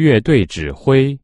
乐队指挥。